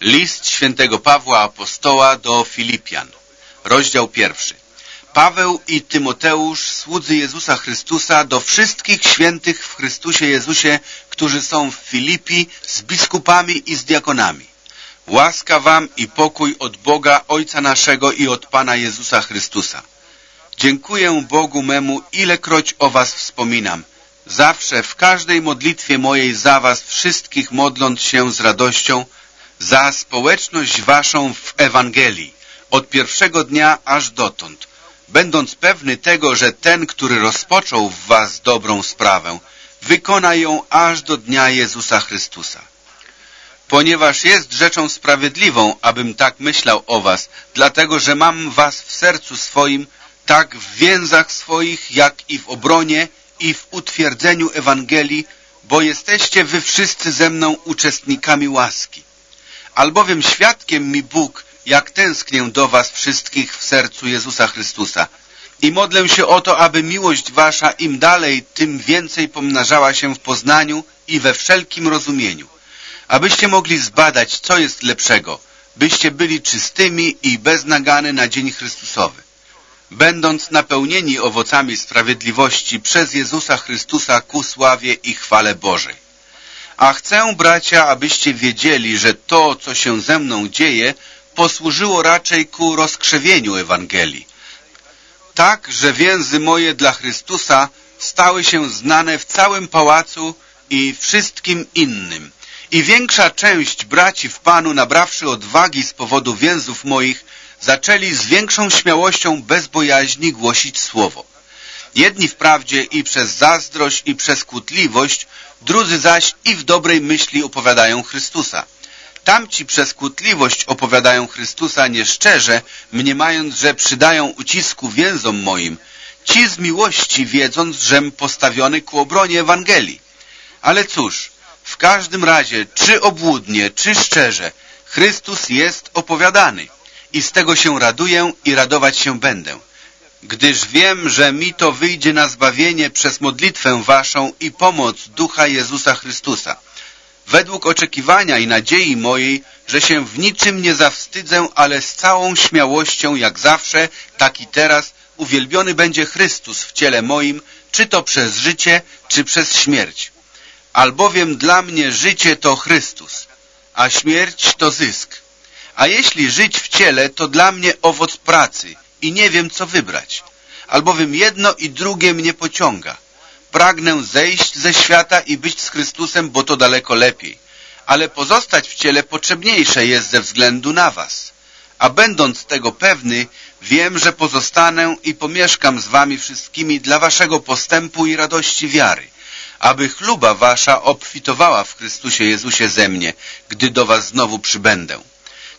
List świętego Pawła Apostoła do Filipian, rozdział pierwszy. Paweł i Tymoteusz, słudzy Jezusa Chrystusa, do wszystkich świętych w Chrystusie Jezusie, którzy są w Filipi z biskupami i z diakonami. Łaska wam i pokój od Boga Ojca naszego i od Pana Jezusa Chrystusa. Dziękuję Bogu memu, ilekroć o was wspominam. Zawsze w każdej modlitwie mojej za was wszystkich modląc się z radością, za społeczność waszą w Ewangelii, od pierwszego dnia aż dotąd, będąc pewny tego, że ten, który rozpoczął w was dobrą sprawę, wykona ją aż do dnia Jezusa Chrystusa. Ponieważ jest rzeczą sprawiedliwą, abym tak myślał o was, dlatego, że mam was w sercu swoim, tak w więzach swoich, jak i w obronie i w utwierdzeniu Ewangelii, bo jesteście wy wszyscy ze mną uczestnikami łaski albowiem świadkiem mi Bóg, jak tęsknię do was wszystkich w sercu Jezusa Chrystusa. I modlę się o to, aby miłość wasza im dalej, tym więcej pomnażała się w poznaniu i we wszelkim rozumieniu. Abyście mogli zbadać, co jest lepszego, byście byli czystymi i bez nagany na dzień Chrystusowy. Będąc napełnieni owocami sprawiedliwości przez Jezusa Chrystusa ku sławie i chwale Bożej. A chcę, bracia, abyście wiedzieli, że to, co się ze mną dzieje, posłużyło raczej ku rozkrzewieniu Ewangelii. Tak, że więzy moje dla Chrystusa stały się znane w całym pałacu i wszystkim innym. I większa część braci w Panu, nabrawszy odwagi z powodu więzów moich, zaczęli z większą śmiałością bez bojaźni głosić słowo. Jedni wprawdzie i przez zazdrość i przez kłótliwość, drudzy zaś i w dobrej myśli opowiadają Chrystusa. Tamci przez kłótliwość opowiadają Chrystusa nieszczerze, mniemając, że przydają ucisku więzom moim. Ci z miłości, wiedząc, żem postawiony ku obronie Ewangelii. Ale cóż, w każdym razie, czy obłudnie, czy szczerze, Chrystus jest opowiadany i z tego się raduję i radować się będę gdyż wiem, że mi to wyjdzie na zbawienie przez modlitwę waszą i pomoc Ducha Jezusa Chrystusa. Według oczekiwania i nadziei mojej, że się w niczym nie zawstydzę, ale z całą śmiałością, jak zawsze, tak i teraz, uwielbiony będzie Chrystus w ciele moim, czy to przez życie, czy przez śmierć. Albowiem dla mnie życie to Chrystus, a śmierć to zysk. A jeśli żyć w ciele, to dla mnie owoc pracy – i nie wiem, co wybrać, albowiem jedno i drugie mnie pociąga. Pragnę zejść ze świata i być z Chrystusem, bo to daleko lepiej, ale pozostać w ciele potrzebniejsze jest ze względu na was. A będąc tego pewny, wiem, że pozostanę i pomieszkam z wami wszystkimi dla waszego postępu i radości wiary, aby chluba wasza obfitowała w Chrystusie Jezusie ze mnie, gdy do was znowu przybędę.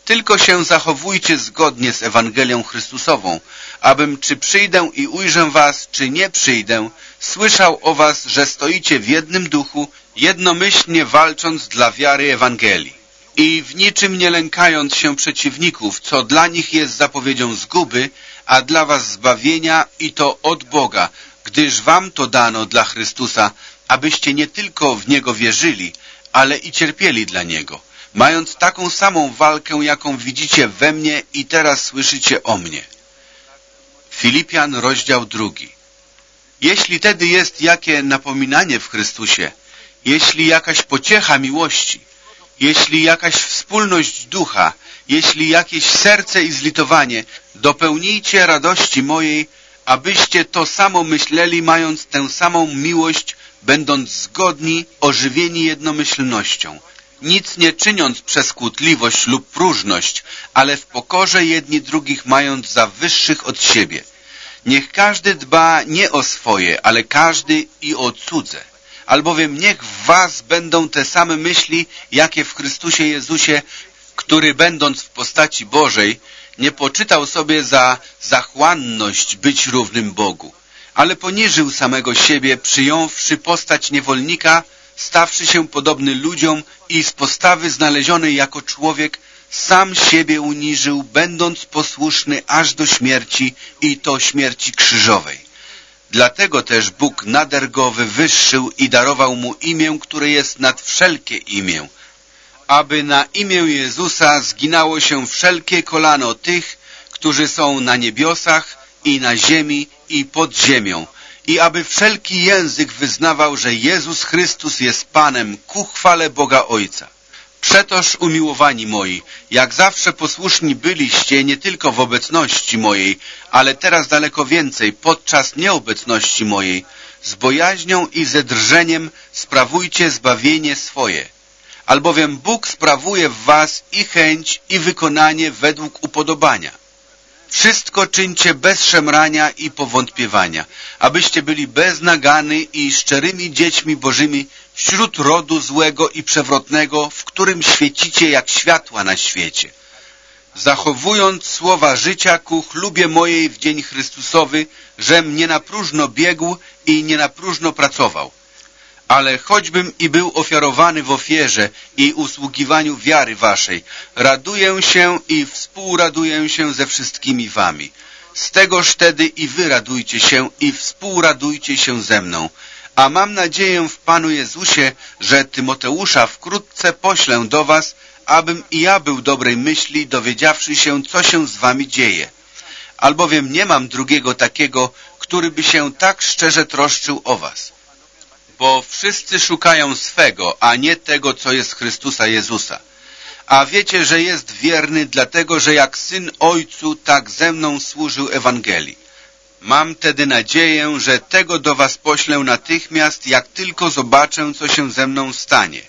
Tylko się zachowujcie zgodnie z Ewangelią Chrystusową, abym czy przyjdę i ujrzę was, czy nie przyjdę, słyszał o was, że stoicie w jednym duchu, jednomyślnie walcząc dla wiary Ewangelii. I w niczym nie lękając się przeciwników, co dla nich jest zapowiedzią zguby, a dla was zbawienia i to od Boga, gdyż wam to dano dla Chrystusa, abyście nie tylko w Niego wierzyli, ale i cierpieli dla Niego mając taką samą walkę, jaką widzicie we mnie i teraz słyszycie o mnie. Filipian, rozdział drugi. Jeśli tedy jest jakie napominanie w Chrystusie, jeśli jakaś pociecha miłości, jeśli jakaś wspólność ducha, jeśli jakieś serce i zlitowanie, dopełnijcie radości mojej, abyście to samo myśleli, mając tę samą miłość, będąc zgodni, ożywieni jednomyślnością, nic nie czyniąc przez kłótliwość lub próżność, ale w pokorze jedni drugich mając za wyższych od siebie. Niech każdy dba nie o swoje, ale każdy i o cudze. Albowiem niech w was będą te same myśli, jakie w Chrystusie Jezusie, który będąc w postaci Bożej, nie poczytał sobie za zachłanność być równym Bogu, ale poniżył samego siebie, przyjąwszy postać niewolnika, stawszy się podobny ludziom i z postawy znalezionej jako człowiek, sam siebie uniżył, będąc posłuszny aż do śmierci i to śmierci krzyżowej. Dlatego też Bóg nader go wywyższył i darował mu imię, które jest nad wszelkie imię, aby na imię Jezusa zginało się wszelkie kolano tych, którzy są na niebiosach i na ziemi i pod ziemią i aby wszelki język wyznawał, że Jezus Chrystus jest Panem ku chwale Boga Ojca. Przetoż, umiłowani moi, jak zawsze posłuszni byliście nie tylko w obecności mojej, ale teraz daleko więcej podczas nieobecności mojej, z bojaźnią i ze drżeniem sprawujcie zbawienie swoje. Albowiem Bóg sprawuje w was i chęć, i wykonanie według upodobania. Wszystko czyńcie bez szemrania i powątpiewania, abyście byli bez nagany i szczerymi dziećmi bożymi wśród rodu złego i przewrotnego, w którym świecicie jak światła na świecie. Zachowując słowa życia ku chlubie mojej w dzień Chrystusowy, żem nie na próżno biegł i nie na próżno pracował. Ale choćbym i był ofiarowany w ofierze i usługiwaniu wiary waszej, raduję się i współraduję się ze wszystkimi wami. Z tegoż wtedy i wy radujcie się i współradujcie się ze mną. A mam nadzieję w Panu Jezusie, że Tymoteusza wkrótce poślę do was, abym i ja był dobrej myśli, dowiedziawszy się, co się z wami dzieje. Albowiem nie mam drugiego takiego, który by się tak szczerze troszczył o was bo wszyscy szukają swego, a nie tego, co jest Chrystusa Jezusa. A wiecie, że jest wierny, dlatego że jak syn ojcu, tak ze mną służył Ewangelii. Mam tedy nadzieję, że tego do was poślę natychmiast, jak tylko zobaczę, co się ze mną stanie.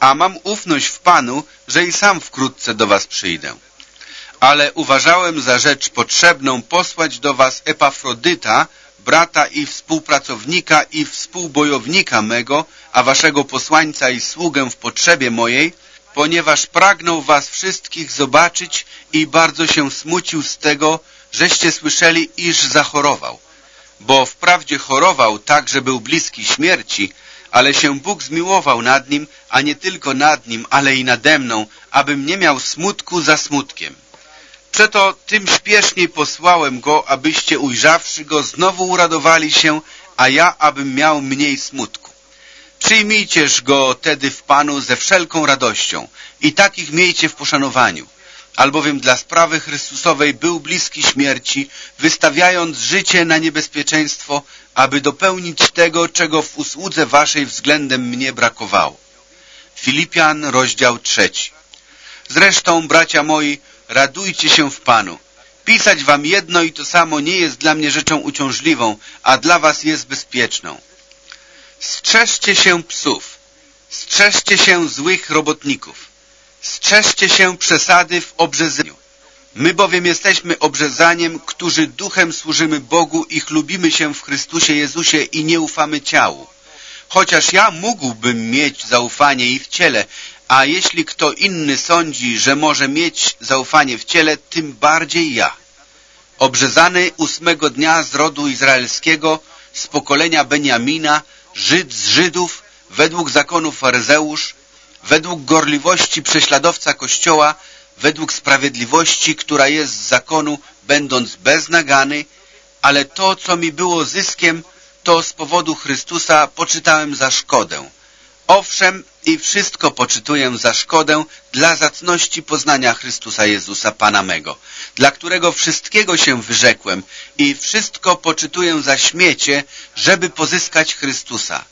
A mam ufność w Panu, że i sam wkrótce do was przyjdę. Ale uważałem za rzecz potrzebną posłać do was Epafrodyta, brata i współpracownika i współbojownika mego, a waszego posłańca i sługę w potrzebie mojej, ponieważ pragnął was wszystkich zobaczyć i bardzo się smucił z tego, żeście słyszeli, iż zachorował. Bo wprawdzie chorował tak, że był bliski śmierci, ale się Bóg zmiłował nad nim, a nie tylko nad nim, ale i nade mną, abym nie miał smutku za smutkiem. Przeto tym śpieszniej posłałem go, abyście ujrzawszy go znowu uradowali się, a ja abym miał mniej smutku. Przyjmijcież go tedy w Panu ze wszelką radością i takich miejcie w poszanowaniu, albowiem dla sprawy Chrystusowej był bliski śmierci, wystawiając życie na niebezpieczeństwo, aby dopełnić tego, czego w usłudze waszej względem mnie brakowało. Filipian, rozdział trzeci. Zresztą, bracia moi, radujcie się w Panu. Pisać wam jedno i to samo nie jest dla mnie rzeczą uciążliwą, a dla was jest bezpieczną. Strzeżcie się psów, strzeżcie się złych robotników, strzeżcie się przesady w obrzezaniu. My bowiem jesteśmy obrzezaniem, którzy duchem służymy Bogu i chlubimy się w Chrystusie Jezusie i nie ufamy ciału. Chociaż ja mógłbym mieć zaufanie i w ciele, a jeśli kto inny sądzi, że może mieć zaufanie w ciele, tym bardziej ja. Obrzezany ósmego dnia z rodu izraelskiego, z pokolenia Beniamina, Żyd z Żydów, według zakonu faryzeusz, według gorliwości prześladowca Kościoła, według sprawiedliwości, która jest z zakonu, będąc beznagany, ale to, co mi było zyskiem, to z powodu Chrystusa poczytałem za szkodę Owszem, i wszystko poczytuję za szkodę dla zacności poznania Chrystusa Jezusa, Pana mego, dla którego wszystkiego się wyrzekłem i wszystko poczytuję za śmiecie, żeby pozyskać Chrystusa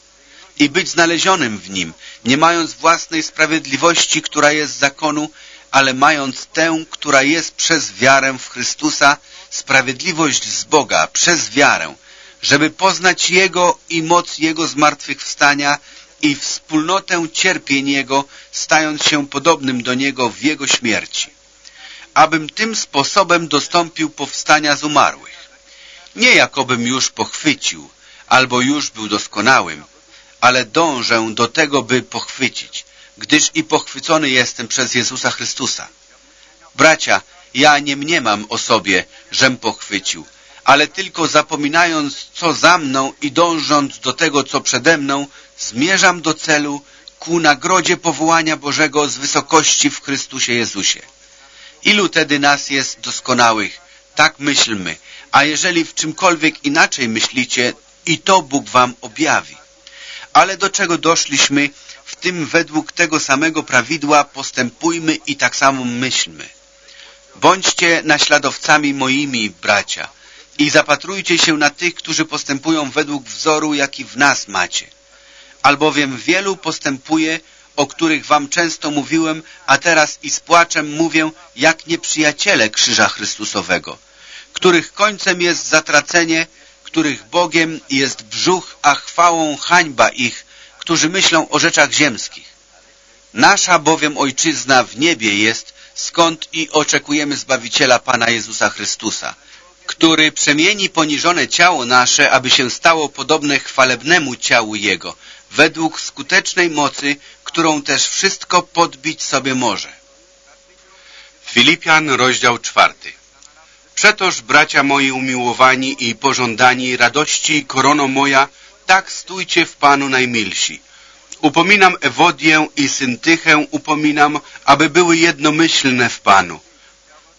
i być znalezionym w Nim, nie mając własnej sprawiedliwości, która jest z zakonu, ale mając tę, która jest przez wiarę w Chrystusa, sprawiedliwość z Boga przez wiarę, żeby poznać Jego i moc Jego zmartwychwstania i wspólnotę cierpień Jego, stając się podobnym do Niego w Jego śmierci, abym tym sposobem dostąpił powstania z umarłych. Nie jakobym już pochwycił, albo już był doskonałym, ale dążę do tego, by pochwycić, gdyż i pochwycony jestem przez Jezusa Chrystusa. Bracia, ja nie mniemam o sobie, żem pochwycił, ale tylko zapominając, co za mną i dążąc do tego, co przede mną, zmierzam do celu ku nagrodzie powołania Bożego z wysokości w Chrystusie Jezusie. Ilu tedy nas jest doskonałych? Tak myślmy. A jeżeli w czymkolwiek inaczej myślicie, i to Bóg wam objawi. Ale do czego doszliśmy, w tym według tego samego prawidła postępujmy i tak samo myślmy. Bądźcie naśladowcami moimi, bracia, i zapatrujcie się na tych, którzy postępują według wzoru, jaki w nas macie. Albowiem wielu postępuje, o których wam często mówiłem, a teraz i z płaczem mówię, jak nieprzyjaciele krzyża Chrystusowego, których końcem jest zatracenie, których Bogiem jest brzuch, a chwałą hańba ich, którzy myślą o rzeczach ziemskich. Nasza bowiem Ojczyzna w niebie jest, skąd i oczekujemy Zbawiciela Pana Jezusa Chrystusa, który przemieni poniżone ciało nasze, aby się stało podobne chwalebnemu ciału Jego, według skutecznej mocy, którą też wszystko podbić sobie może. Filipian, rozdział czwarty. Przetoż, bracia moi umiłowani i pożądani, radości i korono moja, tak stójcie w Panu najmilsi. Upominam Ewodię i Syntychę, upominam, aby były jednomyślne w Panu.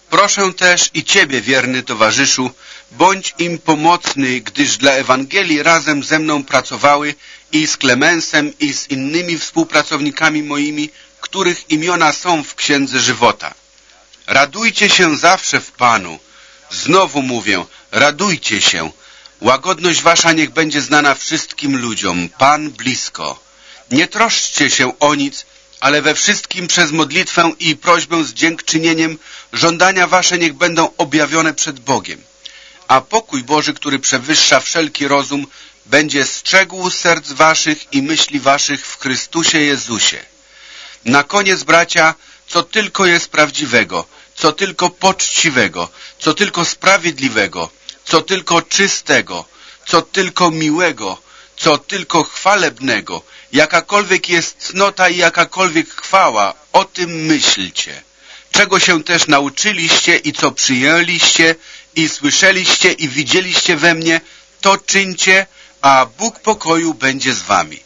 Proszę też i Ciebie, wierny towarzyszu, bądź im pomocny, gdyż dla Ewangelii razem ze mną pracowały i z Klemensem i z innymi współpracownikami moimi, których imiona są w Księdze Żywota. Radujcie się zawsze w Panu. Znowu mówię, radujcie się. Łagodność wasza niech będzie znana wszystkim ludziom. Pan blisko. Nie troszczcie się o nic, ale we wszystkim przez modlitwę i prośbę z dziękczynieniem żądania wasze niech będą objawione przed Bogiem. A pokój Boży, który przewyższa wszelki rozum, będzie strzegł serc waszych i myśli waszych w Chrystusie Jezusie. Na koniec, bracia, co tylko jest prawdziwego, co tylko poczciwego, co tylko sprawiedliwego, co tylko czystego, co tylko miłego, co tylko chwalebnego, jakakolwiek jest cnota i jakakolwiek chwała, o tym myślcie. Czego się też nauczyliście i co przyjęliście i słyszeliście i widzieliście we mnie, to czyńcie, a Bóg pokoju będzie z wami.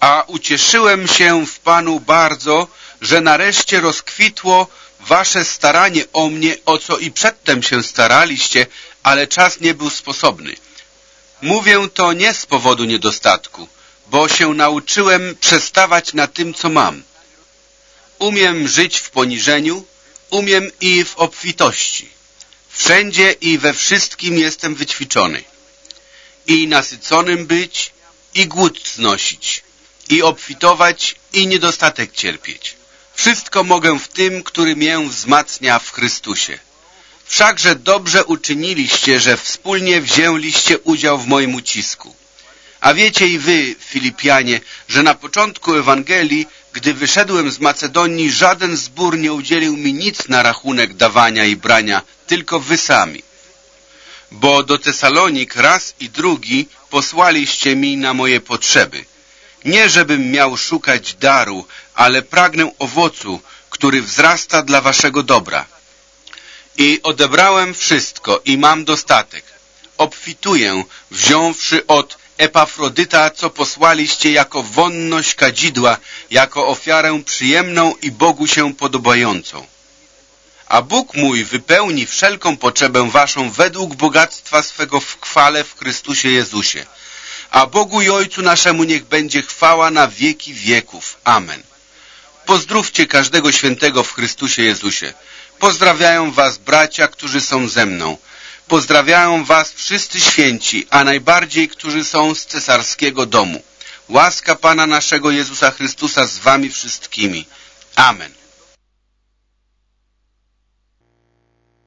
A ucieszyłem się w Panu bardzo, że nareszcie rozkwitło wasze staranie o mnie, o co i przedtem się staraliście, ale czas nie był sposobny. Mówię to nie z powodu niedostatku, bo się nauczyłem przestawać na tym, co mam. Umiem żyć w poniżeniu, umiem i w obfitości. Wszędzie i we wszystkim jestem wyćwiczony. I nasyconym być, i głód znosić, i obfitować, i niedostatek cierpieć. Wszystko mogę w tym, który mię wzmacnia w Chrystusie. Wszakże dobrze uczyniliście, że wspólnie wzięliście udział w moim ucisku. A wiecie i wy, Filipianie, że na początku Ewangelii, gdy wyszedłem z Macedonii, żaden zbór nie udzielił mi nic na rachunek dawania i brania, tylko wy sami. Bo do Tesalonik raz i drugi posłaliście mi na moje potrzeby. Nie żebym miał szukać daru, ale pragnę owocu, który wzrasta dla waszego dobra. I odebrałem wszystko i mam dostatek. Obfituję, wziąwszy od Epafrodyta, co posłaliście jako wonność kadzidła, jako ofiarę przyjemną i Bogu się podobającą. A Bóg mój wypełni wszelką potrzebę waszą według bogactwa swego w chwale w Chrystusie Jezusie. A Bogu i Ojcu naszemu niech będzie chwała na wieki wieków. Amen. Pozdrówcie każdego świętego w Chrystusie Jezusie. Pozdrawiają was bracia, którzy są ze mną. Pozdrawiają was wszyscy święci, a najbardziej, którzy są z cesarskiego domu. Łaska Pana naszego Jezusa Chrystusa z wami wszystkimi. Amen.